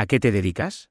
¿A qué te dedicas?